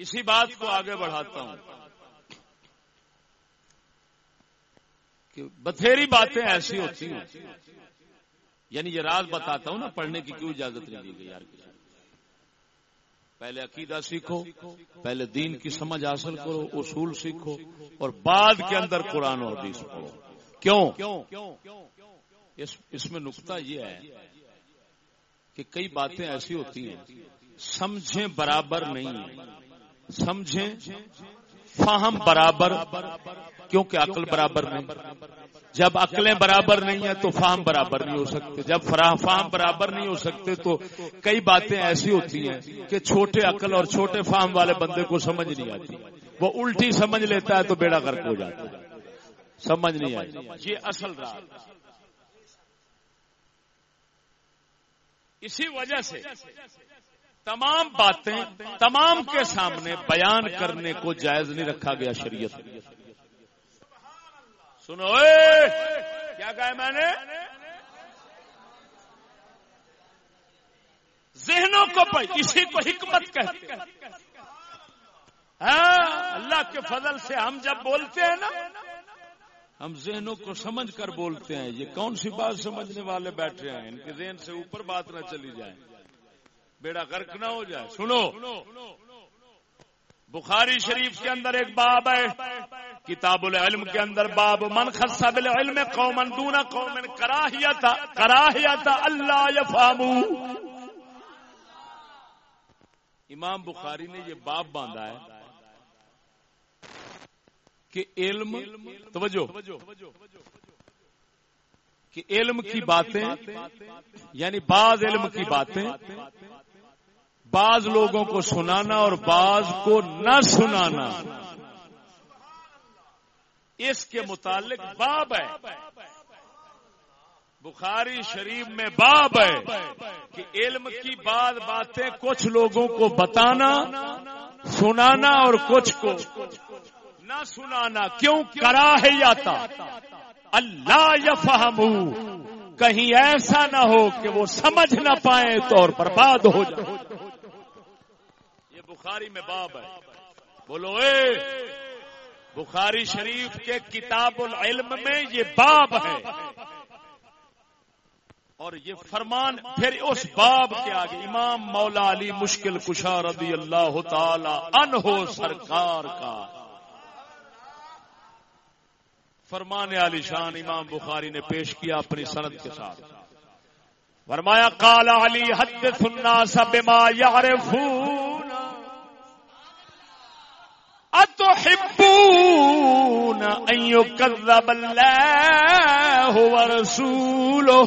اسی بات کو آگے بڑھاتا ہوں کہ بتھیری باتیں ایسی ہوتی ہیں۔ یعنی یہ راز بتاتا ہوں نا پڑھنے کی کیوں اجازت نہیں دی گئی یار کسی پہلے عقیدہ سیکھو، پہلے دین کی سمجھ حاصل کرو، اصول سیکھو اور بعد کے اندر قرآن و حدیث پڑھو۔ کیوں؟ اس میں نقطہ یہ ہے کہ کئی باتیں ایسی ہوتی ہیں، سمجھیں برابر نہیں سمجھیں فہم برابر، کیونکہ عقل برابر نہیں۔ جب عقلیں برابر نہیں ہیں تو فام برابر نہیں ہو سکتے۔ جب فام برابر نہیں ہو سکتے تو کئی باتیں ایسی ہوتی ہیں کہ چھوٹے عقل اور چھوٹے فام والے بندے کو سمجھ نہیں آتی۔ وہ الٹی سمجھ لیتا ہے تو بیڑا گرک ہو جاتا ہے۔ سمجھ نہیں آتی۔ یہ اصل رہا۔ اسی وجہ سے تمام باتیں تمام کے سامنے بیان کرنے کو جائز نہیں رکھا گیا شریعت سنو کیا کہا میں نے؟ ذہنوں کو کسی کو حکمت کہتے ہاں اللہ کے فضل سے ہم جب بولتے ہیں نا، ہم ذہنوں کو سمجھ کر بولتے ہیں، یہ کون سی بات سمجھنے والے بیٹھے ہیں؟ ان کے ذہن سے اوپر بات نہ چلی جائے۔ بیڑا غرق نہ ہو جائے۔ سنو۔ بخاری شریف کے اندر ایک باب ہے، کتاب العلم کے اندر باب، من خصا بالعلم قوما دون قوم کراہیت کراہیت، اللہ یفهمو امام بخاری نے یہ باب باندھا ہے کہ علم، توجہ، کہ علم کی باتیں یعنی بعض علم کی باتیں بعض لوگوں کو سنانا اور بعض کو نہ سنانا۔ اس کے متعلق باب ہے۔ بخاری شریف میں باب ہے کہ علم کی بعض باتیں کچھ لوگوں کو بتانا، سنانا اور کچھ کو نہ سنانا۔ کیوں؟ کرا ہے آتا اللہ یا کہیں ایسا نہ ہو کہ وہ سمجھ نہ پائے تو اور برباد ہو جائے۔ بخاری میں باب ہے۔ بولو، اے بخاری شریف کے کتاب العلم میں یہ باب ہے۔ اور یہ فرمان پھر اس باب کے آگے امام مولا علی مشکل کشا رضی اللہ تعالی انہو سرکار کا۔ فرمان علی شان امام بخاری نے پیش کیا اپنی سند کے ساتھ۔ فرمایا، قال علی، حدث الناس بما يعرفون اتحبون ان يكذب الله ورسوله؟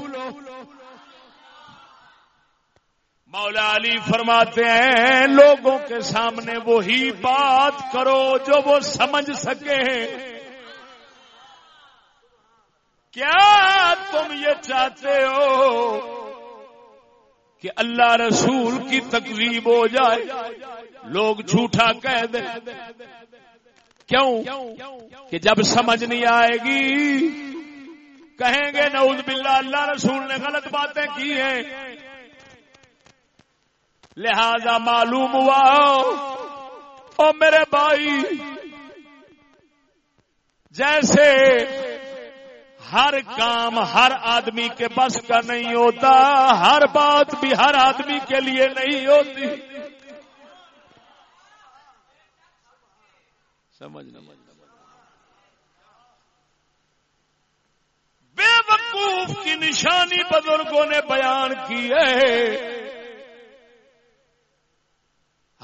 مولا علی فرماتے ہیں، لوگوں کے سامنے وہی بات کرو جو وہ سمجھ سکے۔ کیا تم یہ چاہتے ہو کہ اللہ رسول کی تقریب ہو جائے؟ لوگ جھوٹا کہہ دیں کیوں؟ کہ جب سمجھ نہیں آئے گی، کہیں گے، نعوذ باللہ، اللہ رسول نے غلط باتیں کی ہیں۔ لہذا معلوم ہوا، او میرے بھائی، جیسے ہر کام ہر آدمی کے بس کا نہیں ہوتا، ہر بات بھی ہر آدمی کے لیے نہیں ہوتی۔ سمجھ بے وقوف کی نشانی بزرگوں نے بیان کی ہے۔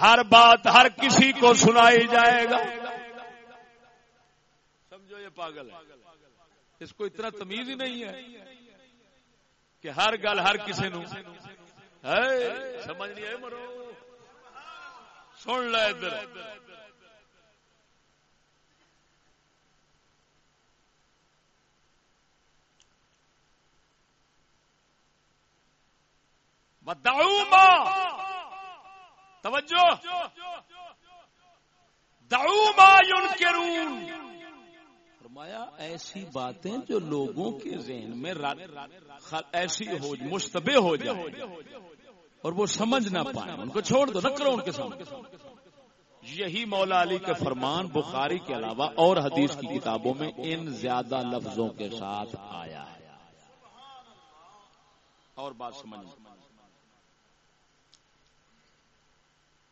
ہر بات ہر کسی کو سنائی جائے گا۔ سمجھو یہ پاگل ہے۔ اس کو اتنا تمیز ہی نہیں ہے کہ ہر گل ہر کسی نو۔ سمجھ نہیں ہے مرو۔ سن لے ادھر۔ توجہ. ما ينكرون. فرمایا، ایسی باتیں جو لوگوں کے ذہن میں ایسی ہو مشتبہ ہو جائے اور وہ سمجھ نہ پائے ان کو چھوڑ دو، نہ کرو ان کے سامنے۔ یہی مولا علی کے فرمان بخاری کے علاوہ اور حدیث کی کتابوں میں ان زیادہ لفظوں کے ساتھ آیا ہے۔ اور بات سمجھ۔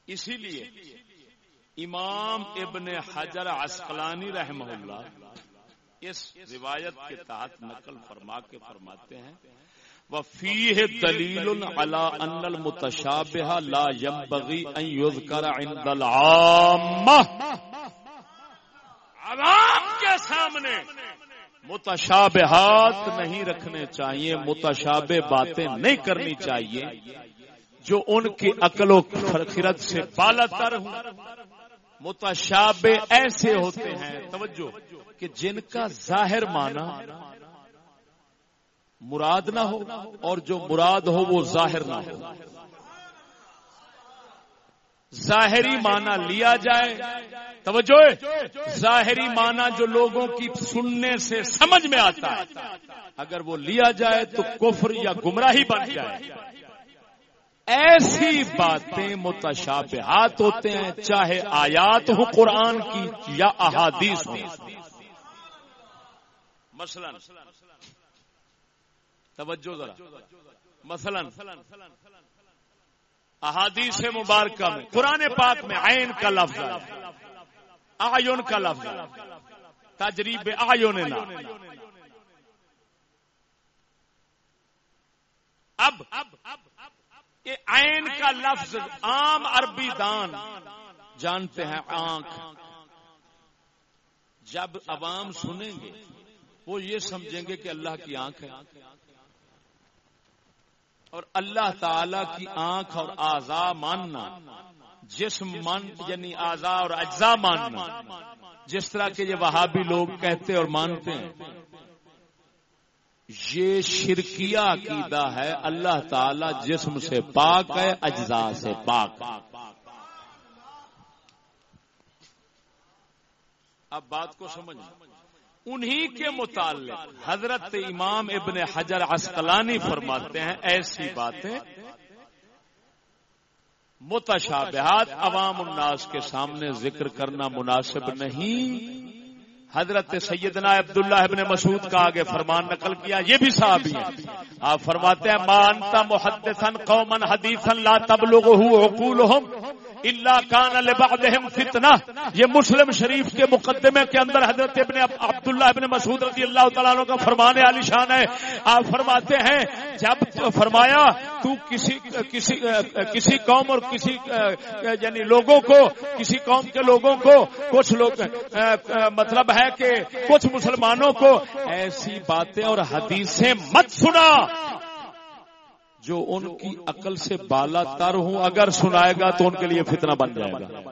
اسی لیے امام ابن حجر عسقلانی رحمہ اللہ اس روایت کے تحت نقل فرما کے فرماتے ہیں، وفیہ دلیل علی ان المتشابہ لا ينبغي ان يذكر عند عوام کے سامنے متشابہات نہیں رکھنے چاہیے، متشابہ باتیں نہیں کرنی چاہیے۔ جو ان کی عقل و خرد سے بالا تر ہوں۔ متشابہ ایسے ہوتے ہیں توجہ کہ جن کا ظاہر مانا مراد نہ ہو اور جو مراد ہو وہ ظاہر نہ ہو۔ ظاہری معنی لیا جائے۔ توجہ ظاہری معنی جو لوگوں کی سننے سے سمجھ میں آتا ہے۔ اگر وہ لیا جائے تو کفر یا گمراہی بن جائے۔ ایسی باتیں متشابہات ہوتے ہیں، چاہے آیات ہو قرآن کی یا احادیث ہو مثلا، توجہ ذرا۔ مثلا، احادیث مبارکہ میں، قرآن پاک میں عین کا لفظ آیون کا لفظ تجریب آیون اب عین کا لفظ عام عربی دان، جانتے ہیں آنکھ۔ جب عوام سنیں گے، وہ یہ سمجھیں گے کہ اللہ کی آنکھ ہے۔ اور اللہ تعالی کی آنکھ اور آزا ماننا، جسم من یعنی آزا اور اجزا ماننا۔ جس طرح کے یہ وہابی لوگ کہتے اور مانتے ہیں۔ یہ شرکیہ عقیدہ ہے اللہ تعالی جسم سے پاک ہے اجزا سے پاک۔ اب بات کو سمجھ انہی کے متعلق حضرت امام ابن حجر عسقلانی فرماتے ہیں، ایسی باتیں متشابہات عوام الناس کے سامنے ذکر کرنا مناسب نہیں۔ حضرت سیدنا عبداللہ ابن مسعود کا آگے فرمان نقل کیا، یہ بھی صحابی ہے آپ فرماتے ہیں مانتا محدثن قومن حدیثن لا تبلغه عقولهم اللہ کان لبعدہم فتنہ یہ مسلم شریف کے مقدمے کے اندر حضرت ابن عبداللہ ابن مسعود رضی اللہ تعالیٰ عنہ کا فرمان علی شان ہے۔ آپ فرماتے ہیں، جب فرمایا، تو کسی کسی کسی قوم اور کسی یعنی لوگوں کو، کسی قوم کے لوگوں کو کچھ لوگ مطلب ہے کہ کچھ مسلمانوں کو ایسی باتیں اور حدیثیں مت سنا۔ جو ان کی عقل سے بالا تر ہوں، اگر سنائے گا تو ان کے لیے فتنہ بن جائے گا۔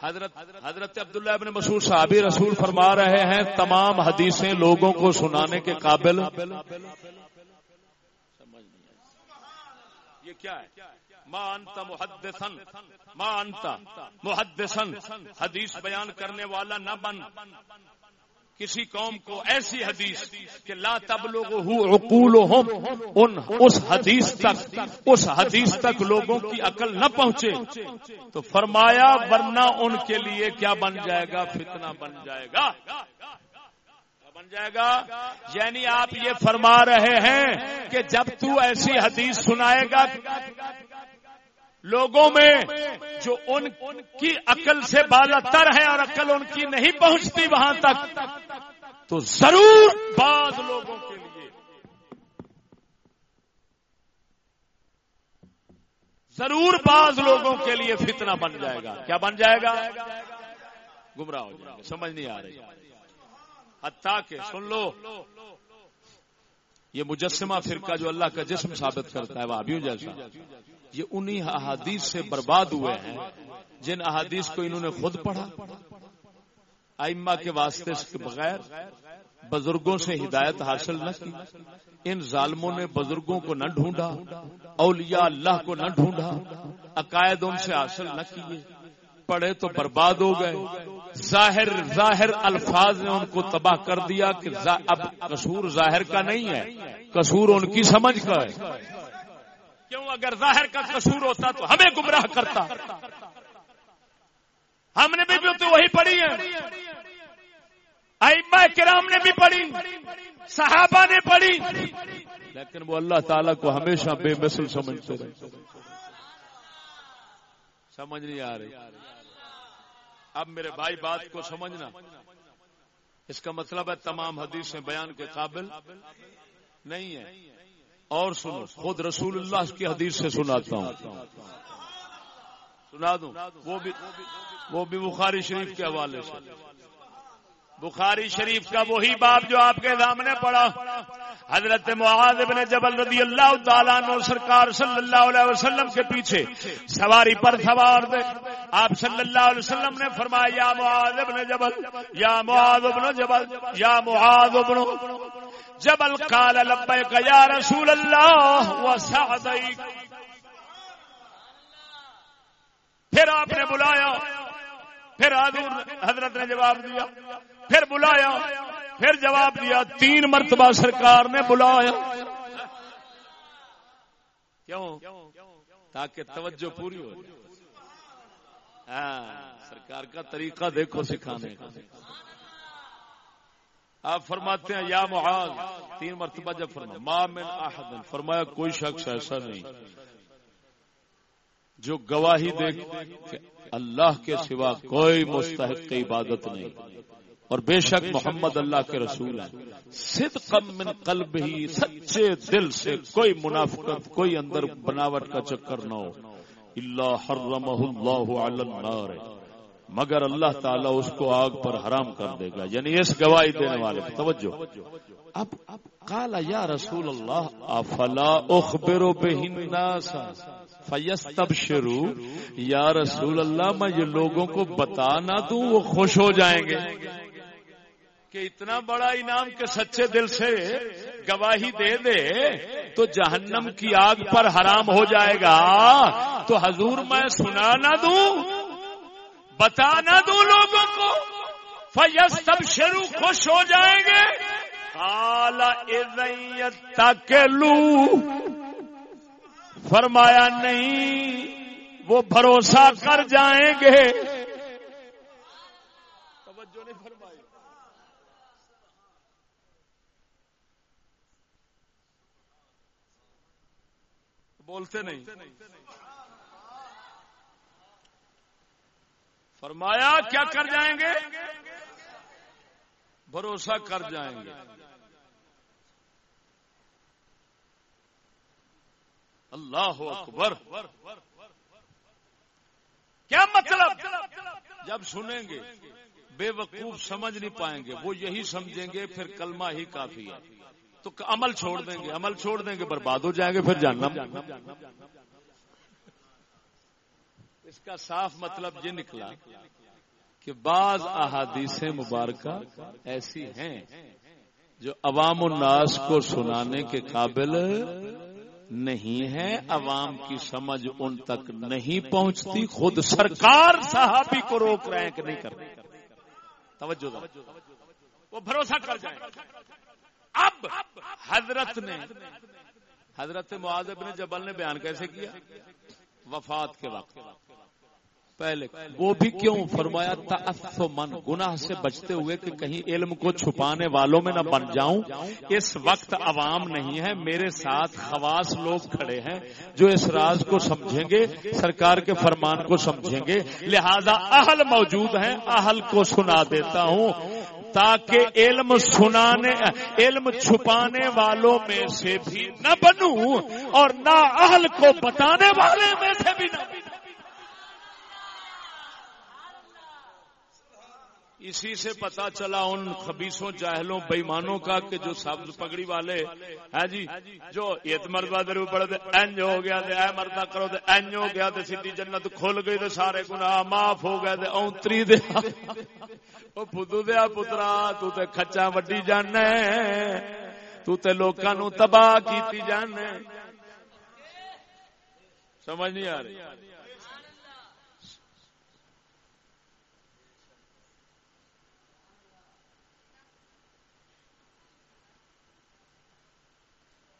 حضرت حضرت عبداللہ ابن مسعود صحابی رسول فرما رہے ہیں، تمام حدیثیں لوگوں کو سنانے کے قابل۔ یہ کیا ہے؟ مانتا محدثن مانتا محدثن۔ حدیث بیان کرنے والا نہ بن۔ کسی قوم کو ایسی حدیث کہ لا تب لوگ ان، اس حدیث تک، اس حدیث تک لوگوں کی عقل نہ پہنچے، تو فرمایا ورنہ ان کے لیے کیا بن جائے گا؟ فتنہ بن جائے گا۔ بن جائے گا؟ یعنی آپ یہ فرما رہے ہیں کہ جب تو ایسی حدیث سنائے گا لوگوں میں جو ان کی عقل سے بالا تر ہے اور عقل ان کی نہیں پہنچتی وہاں تک، تو ضرور بعض لوگوں کے لیے۔ ضرور بعض لوگوں کے لیے فتنہ بن جائے گا۔ کیا بن جائے گا؟ گمراہ ہو جائے گا سمجھ نہیں آ رہی۔ حتیٰ کہ، سن لو یہ مجسمہ فرقہ جو اللہ کا جسم ثابت کرتا ہے وہ جیسا، یہ انہی احادیث سے برباد ہوئے ہیں جن احادیث کو انہوں نے خود پڑھا، ائمہ کے واسطے کے بغیر بزرگوں سے ہدایت حاصل نہ کی، ان ظالموں نے بزرگوں کو نہ ڈھونڈا، اولیاء اللہ کو نہ ڈھونڈا، عقائد ان سے حاصل نہ کیے، پڑھے تو برباد ہو گئے۔ ظاہر ظاہر الفاظ نے ان کو تباہ کر دیا کہ اب قصور ظاہر کا نہیں ہے۔ قصور ان کی سمجھ کا ہے۔ کیوں؟ اگر ظاہر کا قصور ہوتا تو ہمیں گمراہ کرتا۔ ہم نے بھی تو وہی پڑھی ہے کرام نے بھی پڑھی۔ صحابہ نے پڑھی۔ لیکن وہ اللہ تعالیٰ کو ہمیشہ بے مثل سمجھتے رہے۔ سمجھ نہیں آ رہی۔ اب میرے بھائی بات کو سمجھنا۔ اس کا مطلب ہے تمام حدیثیں بیان کے قابل نہیں ہے اور سنو، خود رسول اللہ کی حدیث سے سناتا ہوں۔ سنا دوں؟ وہ بھی وہ بھی بخاری شریف کے حوالے سے۔ بخاری شریف کا وہی باب جو آپ کے سامنے پڑا۔ حضرت معاذ ابن جبل رضی اللہ تعالیٰ عنہ سرکار صلی اللہ علیہ وسلم کے پیچھے سواری پر سوار دے آپ صلی اللہ علیہ وسلم نے فرمایا، یا معاذ ابن جبل، یا معاذ ابن جبل، یا معاذ ابن جبل، قال لبیک، یا رسول اللہ، وسعدیک. پھر آپ نے بلایا، پھر حضرت نے جواب دیا، پھر بلایا، پھر جواب دیا، تین مرتبہ سرکار نے بلایا. کیوں؟ تاکہ توجہ پوری ہو سرکار کا طریقہ دیکھو سکھانے کا۔ آپ فرماتے ہیں، یا معاذ، تین مرتبہ جب فرما ما من احد، فرمایا کوئی شخص ایسا نہیں، جو گواہی دے کہ اللہ کے سوا کوئی مستحق کی عبادت نہیں۔ اور بے شک محمد اللہ کے رسول ہیں۔ من قلب ہی سچے دل سے کوئی منافقت، کوئی اندر بناوٹ کا چکر نہ ہو۔ اللہ اللہ علی النار. مگر اللہ تعالیٰ اس کو آگ پر حرام کر دے گا. یعنی اس گواہی دینے والے توجہ. اب کالا یا رسول اللہ، افلا اخبرو بہناس فیس تب شروع یا رسول اللہ، میں یہ لوگوں کو بتا نہ دوں، وہ خوش ہو جائیں گے. کہ اتنا بڑا انعام کے سچے دل سے گواہی دے دے تو جہنم کی آگ پر حرام ہو جائے گا۔ تو حضور میں سنا نہ دوں، بتا نہ دوں لوگوں کو۔ فیس سب شروع خوش ہو جائیں گے۔ تک لو فرمایا نہیں، وہ بھروسہ کر جائیں گے۔ بولتے نہیں۔ فرمایا، کیا کر جائیں گے؟ بھروسہ کر جائیں گے۔ اللہ اکبر۔ کیا مطلب؟ جب سنیں گے، بے وقوف سمجھ نہیں پائیں گے۔ وہ یہی سمجھیں گے، پھر کلمہ ہی کافی ہے۔ تو عمل چھوڑ دیں گے، عمل چھوڑ دیں گے، برباد ہو جائیں گے، پھر جاننا اس کا صاف مطلب یہ نکلا کہ بعض احادیث مبارکہ ایسی ہیں جو عوام الناس کو سنانے کے قابل نہیں ہے عوام کی سمجھ ان تک نہیں پہنچتی، خود سرکار صحابی کو روک رہے ہیں کہ نہیں کر توجہ وہ بھروسہ کر جائیں۔ اب حضرت نے حضرت معاذ ابن جبل نے بیان کیسے کیا؟ وفات کے وقت۔ پہلے وہ بھی کیوں فرمایا من، گناہ سے بچتے ہوئے کہ کہیں علم کو چھپانے والوں میں نہ بن جاؤں۔ اس وقت عوام نہیں ہے، میرے ساتھ خواص لوگ کھڑے ہیں جو اس راز کو سمجھیں گے، سرکار کے فرمان کو سمجھیں گے۔ لہذا اہل موجود ہیں، اہل کو سنا دیتا ہوں۔ تاکہ علم سنانے علم چھپانے والوں میں سے بھی نہ بنوں اور نہ اہل کو بتانے والے میں سے بھی نہ اسی سے پتا چلا ان خبیصوں، جاہلوں، بےمانوں کا کہ جو سبز پگڑی والے ہے جی جو ایت مرد در پڑے اینج ہو گیا تے، اے مردا کرو تے، اینج ہو گیا تے، سیدھی جنت کھل گئی تے، سارے گناہ معاف ہو گئے تے، اونتری دے۔ او پدو دیا پترا، تو تے کھچا وڈی جانا تو تے لوکاں نو تباہ کیتی جانا سمجھ نہیں آ رہی؟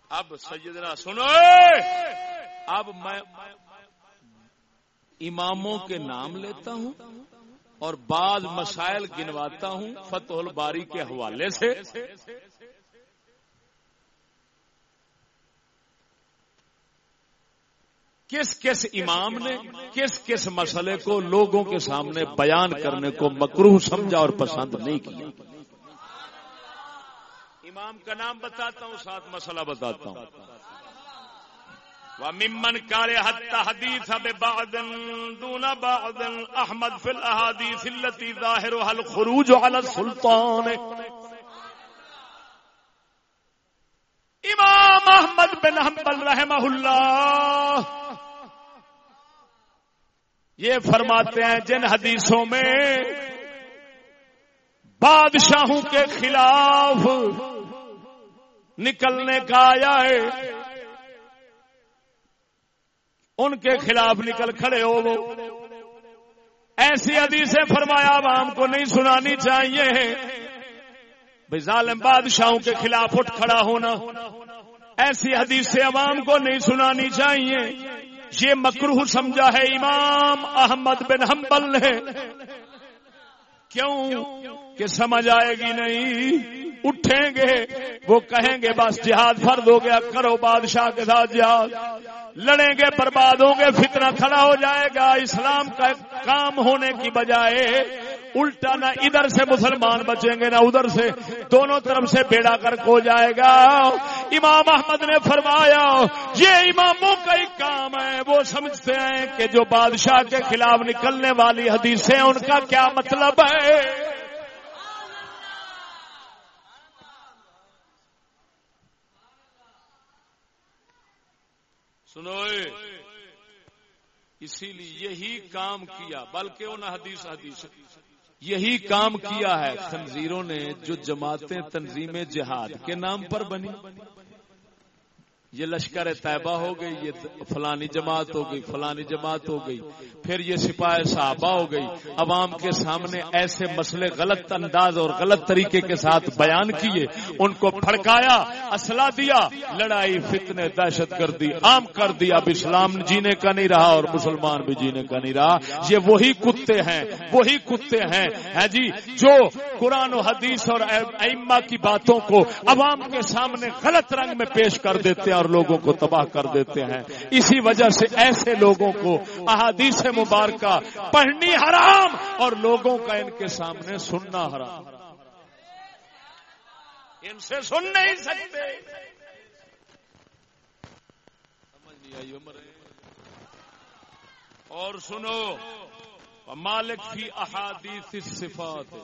اب سیدنا سنو۔ اب میں اماموں کے نام لیتا ہوں اور بعض مسائل گنواتا ہوں فتح الباری کے حوالے سے۔ کس کس امام نے کس کس مسئلے کو لوگوں کے سامنے بیان کرنے کو مکروح سمجھا اور پسند نہیں کیا؟ امام کا نام بتاتا ہوں، ساتھ مسئلہ بتاتا ہوں۔ وممن كاره حتى حديث ببعض دون بعض احمد في الاحاديث التي ظاهرها الخروج على السلطان۔ امام احمد بن حنبل رحمہ اللہ یہ فرماتے ہیں، جن حدیثوں میں بادشاہوں کے خلاف نکلنے کا آیا ہے۔ ان کے خلاف نکل کھڑے ہو وہ۔ ایسی حدیثیں فرمایا عوام کو نہیں سنانی چاہیے بھائی ظالم بادشاہوں کے خلاف اٹھ کھڑا ہونا۔ ایسی حدیثیں عوام کو نہیں سنانی چاہیے۔ یہ مکروح سمجھا ہے امام احمد بن حنبل نے۔ کیوں؟ کہ سمجھ آئے گی نہیں۔ اٹھیں گے، وہ کہیں گے، بس جہاد فرد ہو گیا، کرو بادشاہ کے ساتھ جہاد۔ لڑیں گے، برباد ہوں گے، فتنہ کھڑا ہو جائے گا۔ اسلام کا کام ہونے کی بجائے الٹا نہ ادھر سے مسلمان بچیں گے، نہ ادھر سے۔ دونوں طرف سے بیڑا کر ہو جائے گا۔ امام احمد نے فرمایا، یہ اماموں کا ہی کام ہے۔ وہ سمجھتے ہیں کہ جو بادشاہ کے خلاف نکلنے والی حدیثیں ان کا کیا مطلب ہے؟ سنوئے اسی لیے یہی کام کیا، بلکہ ان حدیث حدیث، یہی کام کیا ہے، خنزیروں نے جو جماعتیں تنظیم جہاد کے نام پر بنی۔ یہ لشکر طیبہ ہو گئی، یہ فلانی جماعت ہو گئی، فلانی جماعت ہو گئی، پھر یہ سپاہ صحابہ ہو گئی۔ عوام کے سامنے ایسے مسئلے غلط انداز اور غلط طریقے کے ساتھ بیان کیے، ان کو پھڑکایا، اسلحہ دیا، لڑائی، فتنے، دہشت گردی، عام کر دیا اب اسلام جینے کا نہیں رہا اور مسلمان بھی جینے کا نہیں رہا۔ یہ وہی کتے ہیں، وہی کتے ہیں۔ ہے جی جو قرآن و حدیث اور ائمہ کی باتوں کو عوام کے سامنے غلط رنگ میں پیش کر دیتے ہیں اور لوگوں کو تباہ کر دیتے ہیں۔ اسی وجہ سے ایسے لوگوں کو احادیث مبارکہ پڑھنی حرام اور لوگوں کا ان کے سامنے سننا حرام۔ ان سے سن نہیں سکتے۔ اور سنو، مالک کی احادیث صفات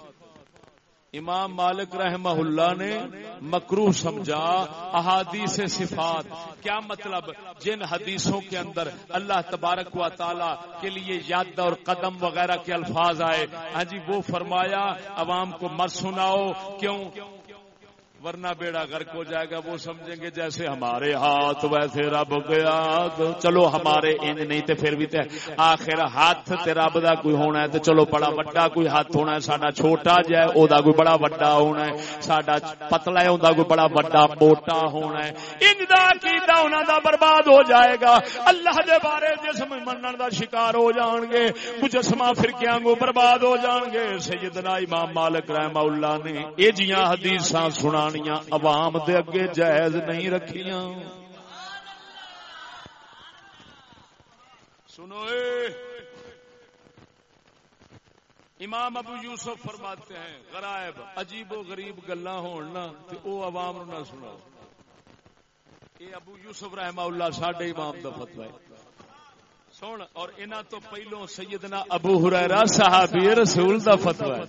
امام مالک رحمہ اللہ نے مکرو سمجھا، احادیث صفات۔ کیا مطلب؟ جن حدیثوں کے اندر اللہ تبارک و تعالی کے لیے یاد اور قدم وغیرہ کے الفاظ آئے۔ ہاں جی وہ فرمایا، عوام کو مر سناؤ، کیوں؟ ورنہ بیڑا گرک ہو جائے گا، وہ سمجھیں گے جیسے ہمارے ہاتھ ویسے رب گیا تو چلو ہمارے ان نہیں تے پھر بھی تے آخر ہاتھ تے رب دا کوئی ہونا ہے تے چلو بڑا وڈا کوئی ہاتھ ہونا ہے، ساڈا چھوٹا جائے او دا کوئی بڑا وڈا ہونا ہے۔ ساڈا پتلا ہے اوندا کوئی بڑا وڈا موٹا ہونا ہے۔ ان دا کیتا انہاں دا برباد ہو جائے گا۔ اللہ دے بارے جسم منن دا شکار ہو جان گے۔ مجسمہ فرقیاں کو برباد ہو جان گے۔ سیدنا امام مالک رحمہ اللہ نے اے جیاں حدیثاں سنا عوام دے اگے جائز نہیں رکھیاں سنو اے امام ابو یوسف فرماتے ہیں غرائب عجیب و غریب گلا ہونا او عوام نہ سنا یہ ابو یوسف رحمہ اللہ ساڈے امام دا فتوا ہے سن اور انہاں تو پہلو سیدنا ابو ہریرہ صحابی رسول دا فتوا ہے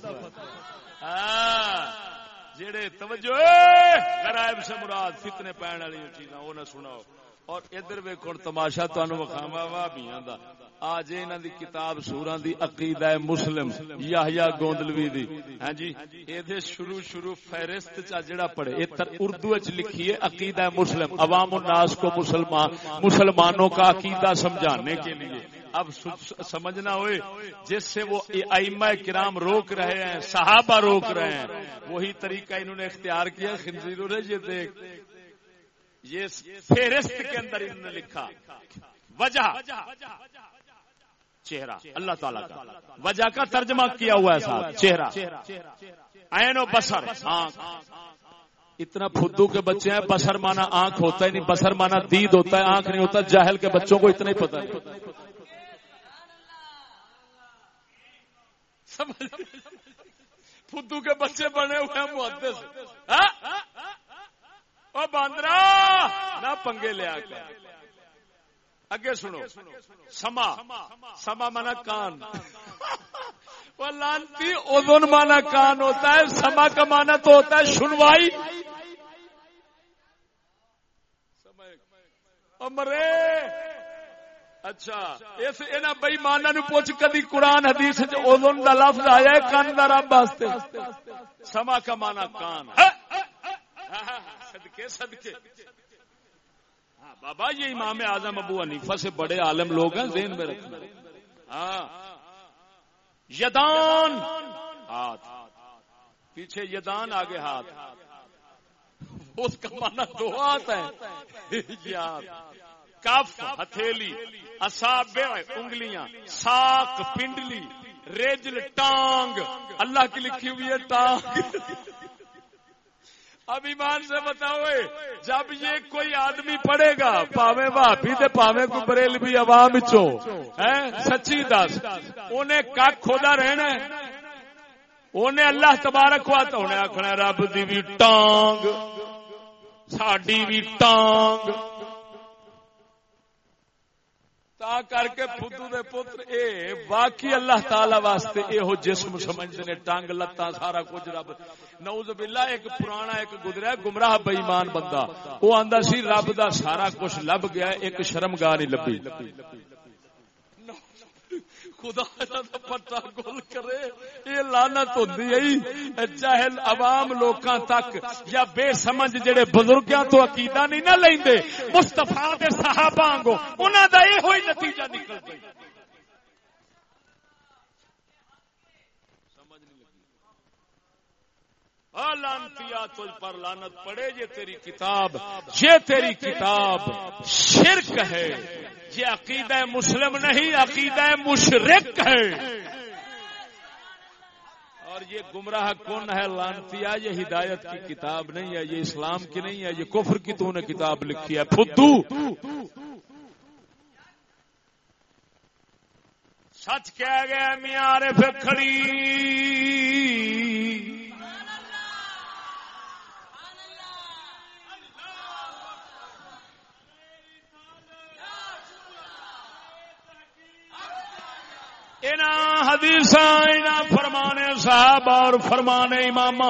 ہاں جڑے توجہ غرائب سے مراد فتنے پہن والی چیزاں، وہ نہ سناؤ۔ اور ادھر ویکھو تماشا تانوں وکھاواں وابیاں دا۔ آج انہاں دی کتاب سوراں دی عقیدہ مسلم، یحییٰ گوندلوی دی۔ ہاں جی اے دے شروع شروع فہرست چا جڑا پڑھے، اے اردو وچ لکھی ہے، عقیدہ مسلم۔ عوام الناس کو مسلمان، مسلمانوں کا عقیدہ سمجھانے کے لیے۔ اب سمجھنا ہوئے، جس سے وہ ائمہ کرام روک رہے ہیں، صحابہ روک رہے ہیں، وہی طریقہ انہوں نے اختیار کیا خنزیروں نے یہ دیکھ یہ فہرست کے اندر انہوں نے لکھا، وجہ، چہرہ، اللہ تعالیٰ کا۔ وجہ کا ترجمہ کیا ہوا ہے صاحب، چہرہ۔ این و بسر آنکھ۔ اتنا فدو کے بچے ہیں بسر مانا آنکھ ہوتا ہے نہیں بسر مانا دید ہوتا ہے، آنکھ نہیں ہوتا، جاہل کے بچوں کو اتنا ہی پتا نہیں فدو کے بچے بنے ہوئے ہیں محدث۔ ہاں؟ او باندرا، نہ پنگے لیا کر اگے سنو۔ سما۔ سما مانا کان۔ وہ لانتی ادن مانا کان ہوتا ہے، سما کا مانا تو ہوتا ہے سنوائی۔ مرے۔ اچھا اس بئی مانا نو پوچھ، کدی قرآن حدیث ادن کا لفظ آیا ہے، کان کا رب واسطے؟ سما کا مانا کان۔ ہاں، صدقے صدقے۔ ہاں، بابا، یہ امام اعظم ابو حنیفہ سے بڑے عالم لوگ ہیں، ذہن میں رکھنا۔ ہاں۔ یدان، ہاتھ۔ پیچھے یدان، آگے ہاتھ۔ اس کا مانا دو ہاتھ ہے کف، ہتھیلی، اصابع، انگلیاں، ساک، پنڈلی، ریجل، ٹانگ۔ اللہ کی لکھی ہوئی ہے ٹانگ۔ اب ایمان سے بتاؤ جب یہ کوئی آدمی پڑھے گا، پاوے بھابی تے پاوے کو بریل بھی عوام چو سچی دس انہیں کھ کھودا رہنا انہیں اللہ تبارک ہوا تو انہیں آخنا رب دی بھی ٹانگ، ساڈی بھی ٹانگ۔ تا کر کے فدو دے پتر، اے باقی اللہ تعالی واسطے ایہو جسم سمجھتے نے ٹنگ لتاں، سارا کچھ رب۔ نعوذ باللہ، ایک پرانا ایک گزرا گمراہ بے ایمان بندہ۔ وہ آندا سی، رب دا سارا کچھ لب گیا، ایک شرمگاہ نہیں لبھی۔ خدا پتا گول کرے یہ لانت ہوتی جہل عوام لوکاں تک، یا بے سمجھ جڑے بزرگاں تو عقیدہ نہیں نہ لیندے، مصطفی دے صحابہ کو انہاں دا یہ ہوئی نتیجہ نکل گئی۔ لانتیا تجھ پر لانت پڑے، یہ تیری کتاب، یہ تیری کتاب شرک ہے۔ یہ عقیدہ مسلم نہیں، عقیدہ مشرق ہے۔ اور یہ گمراہ کون ہے؟ لانتیا یہ ہدایت کی کتاب نہیں ہے، یہ اسلام کی نہیں ہے، یہ کفر کی تو نے کتاب لکھی ہے۔ فدو۔ سچ کہہ گیا میارے پھر کھڑی حدیث فرمانے صاحب اور فرمانے امام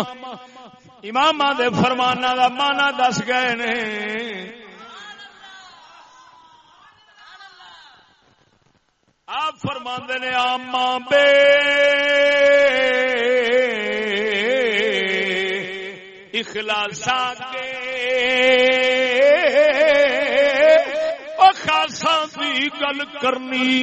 امام دے فرمانا دا مانا دس گئے نے۔ آپ فرما نے آما بے۔ اخلاصا کے۔ خاصا گل کرنی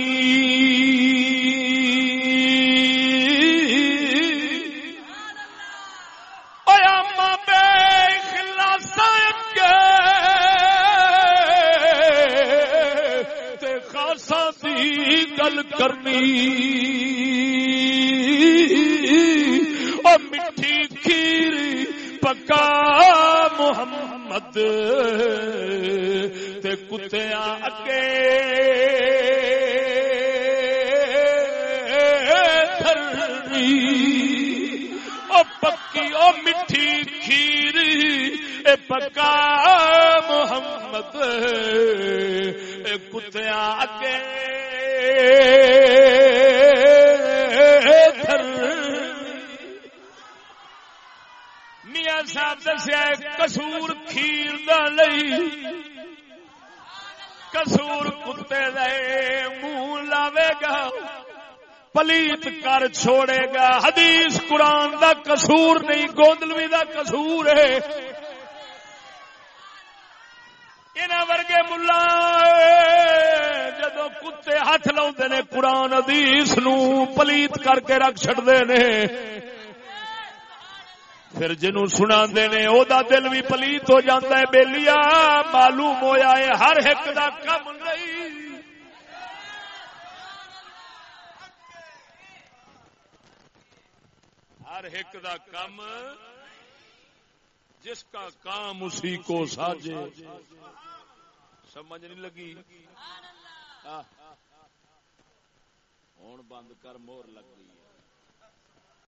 گل کرنی اور میٹھی کھیر پکا محمد تے کتیا اگے اے محمد کتیا اگے میاں صاحب دسیا کسور کھیر کسور کتے دے منہ لاوے گا، پلیت کر چھوڑے گا۔ حدیث قرآن دا کسور نہیں، گوندلوی دا کسور ہے۔ انہاں ورگے ملا جدو کتے ہاتھ لاؤندے نے، قرآن ادیس پلیت کر کے رکھ چھڑدے نے۔ پھر جنوں سنا نے، او دا دل بھی پلیت ہو جاتا ہے بےلیا معلوم ہویا ہے، ہر ایک دا کم نہیں۔ ہر ایک دا کم جس کا کام اسی کو ساجے۔ سمجھ نہیں لگی۔ ہوں بند کر مور لگ گئی